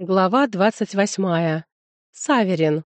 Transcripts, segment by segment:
Глава двадцать восьмая. Саверин.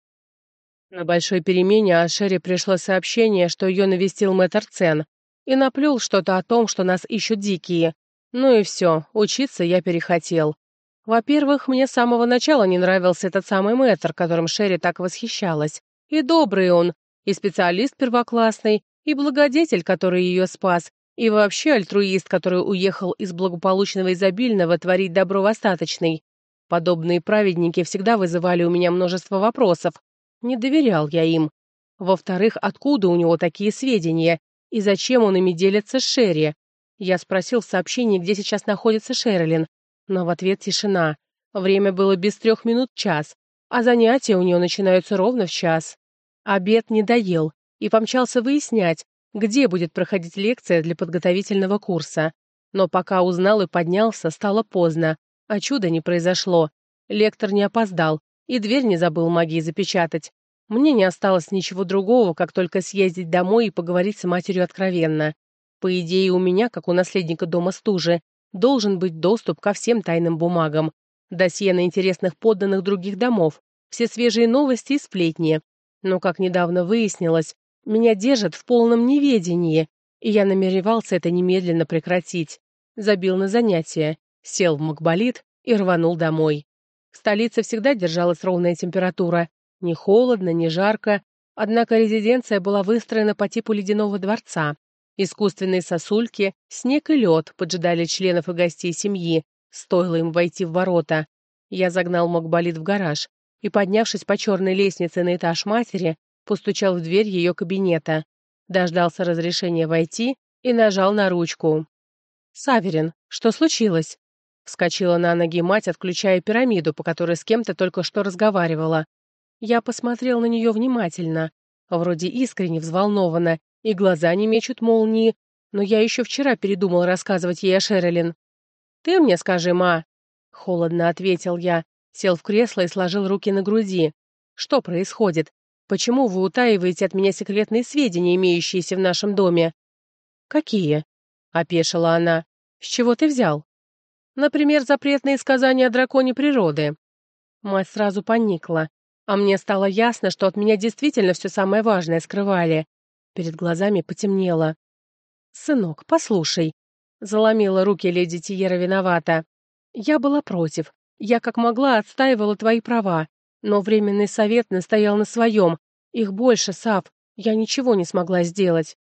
На большой перемене Ашере пришло сообщение, что ее навестил мэтр Цен и наплел что-то о том, что нас ищут дикие. Ну и все, учиться я перехотел. Во-первых, мне с самого начала не нравился этот самый мэтр, которым Шерри так восхищалась. И добрый он, и специалист первоклассный, и благодетель, который ее спас, и вообще альтруист, который уехал из благополучного изобильного творить добро в остаточный. Подобные праведники всегда вызывали у меня множество вопросов. Не доверял я им. Во-вторых, откуда у него такие сведения? И зачем он ими делится с Шерри? Я спросил в сообщении, где сейчас находится Шерлин, но в ответ тишина. Время было без трех минут час, а занятия у нее начинаются ровно в час. Обед не доел и помчался выяснять, где будет проходить лекция для подготовительного курса. Но пока узнал и поднялся, стало поздно а чуда не произошло. Лектор не опоздал, и дверь не забыл магии запечатать. Мне не осталось ничего другого, как только съездить домой и поговорить с матерью откровенно. По идее, у меня, как у наследника дома стужи, должен быть доступ ко всем тайным бумагам, досье на интересных подданных других домов, все свежие новости и сплетни. Но, как недавно выяснилось, меня держат в полном неведении, и я намеревался это немедленно прекратить. Забил на занятия сел в макболит и рванул домой. В столице всегда держалась ровная температура. ни холодно, ни жарко. Однако резиденция была выстроена по типу ледяного дворца. Искусственные сосульки, снег и лед поджидали членов и гостей семьи. Стоило им войти в ворота. Я загнал макболит в гараж и, поднявшись по черной лестнице на этаж матери, постучал в дверь ее кабинета. Дождался разрешения войти и нажал на ручку. «Саверин, что случилось?» Вскочила на ноги мать, отключая пирамиду, по которой с кем-то только что разговаривала. Я посмотрел на нее внимательно, вроде искренне взволнована, и глаза не мечут молнии, но я еще вчера передумал рассказывать ей о Шерилин. «Ты мне скажи, ма!» — холодно ответил я, сел в кресло и сложил руки на груди. «Что происходит? Почему вы утаиваете от меня секретные сведения, имеющиеся в нашем доме?» «Какие?» — опешила она. «С чего ты взял?» Например, запретные сказания о драконе природы. Мать сразу поникла, а мне стало ясно, что от меня действительно все самое важное скрывали. Перед глазами потемнело. «Сынок, послушай», — заломила руки леди Тиера виновата. «Я была против. Я как могла отстаивала твои права. Но Временный совет настоял на своем. Их больше, Сав. Я ничего не смогла сделать».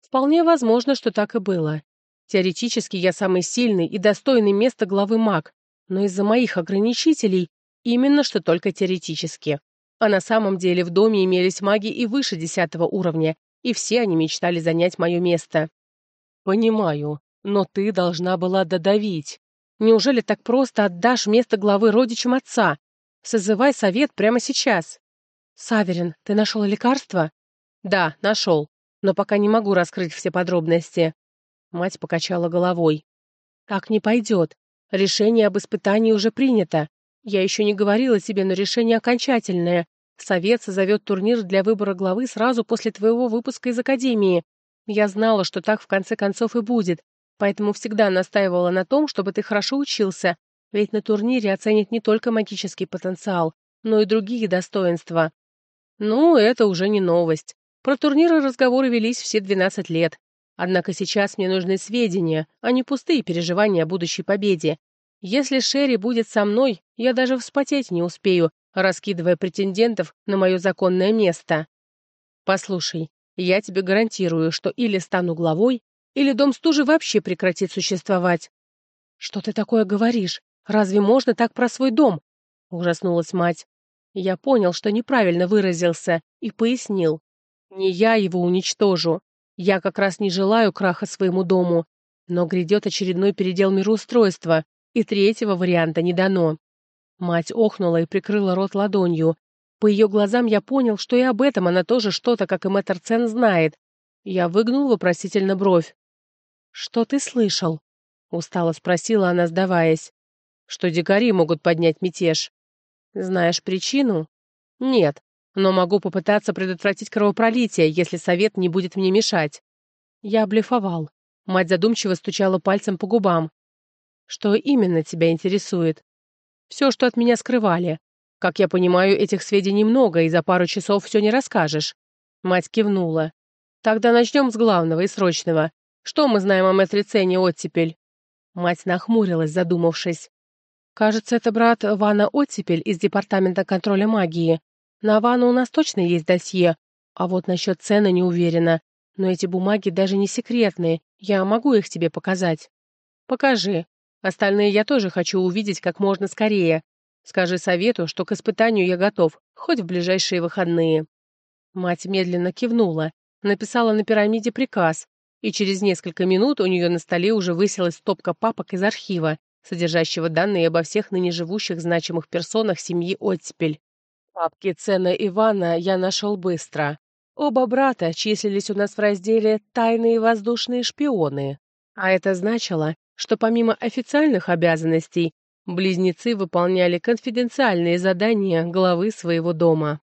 Вполне возможно, что так и было. Теоретически я самый сильный и достойный места главы маг, но из-за моих ограничителей именно что только теоретически. А на самом деле в доме имелись маги и выше десятого уровня, и все они мечтали занять мое место. «Понимаю, но ты должна была додавить. Неужели так просто отдашь место главы родичам отца? Созывай совет прямо сейчас». «Саверин, ты нашел лекарство?» «Да, нашел, но пока не могу раскрыть все подробности. Мать покачала головой. «Так не пойдет. Решение об испытании уже принято. Я еще не говорила тебе, но решение окончательное. Совет созовет турнир для выбора главы сразу после твоего выпуска из Академии. Я знала, что так в конце концов и будет, поэтому всегда настаивала на том, чтобы ты хорошо учился, ведь на турнире оценят не только магический потенциал, но и другие достоинства. Ну, это уже не новость. Про турниры разговоры велись все 12 лет, Однако сейчас мне нужны сведения, а не пустые переживания о будущей победе. Если Шерри будет со мной, я даже вспотеть не успею, раскидывая претендентов на мое законное место. Послушай, я тебе гарантирую, что или стану главой, или дом стужи вообще прекратит существовать. Что ты такое говоришь? Разве можно так про свой дом? Ужаснулась мать. Я понял, что неправильно выразился, и пояснил. Не я его уничтожу, я как раз не желаю краха своему дому, но грядет очередной передел мироустройства, и третьего варианта не дано. Мать охнула и прикрыла рот ладонью. По ее глазам я понял, что и об этом она тоже что-то, как и мэтр Цен, знает. Я выгнул вопросительно бровь. «Что ты слышал?» — устало спросила она, сдаваясь. «Что дикари могут поднять мятеж?» «Знаешь причину?» «Нет, но могу попытаться предотвратить кровопролитие, если совет не будет мне мешать. Я блефовал. Мать задумчиво стучала пальцем по губам. Что именно тебя интересует? Все, что от меня скрывали. Как я понимаю, этих сведений много, и за пару часов все не расскажешь. Мать кивнула. Тогда начнем с главного и срочного. Что мы знаем о мэтре Цене оттепель? Мать нахмурилась, задумавшись. Кажется, это брат Вана Оттепель из Департамента контроля магии. На Навану у нас точно есть досье, а вот насчет цены не уверена. Но эти бумаги даже не секретные, я могу их тебе показать. Покажи. Остальные я тоже хочу увидеть как можно скорее. Скажи совету, что к испытанию я готов, хоть в ближайшие выходные. Мать медленно кивнула, написала на пирамиде приказ, и через несколько минут у нее на столе уже высилась стопка папок из архива, содержащего данные обо всех ныне живущих значимых персонах семьи Оттепель. Папки Цена Ивана я нашел быстро. Оба брата числились у нас в разделе «Тайные воздушные шпионы», а это значило, что помимо официальных обязанностей, близнецы выполняли конфиденциальные задания главы своего дома.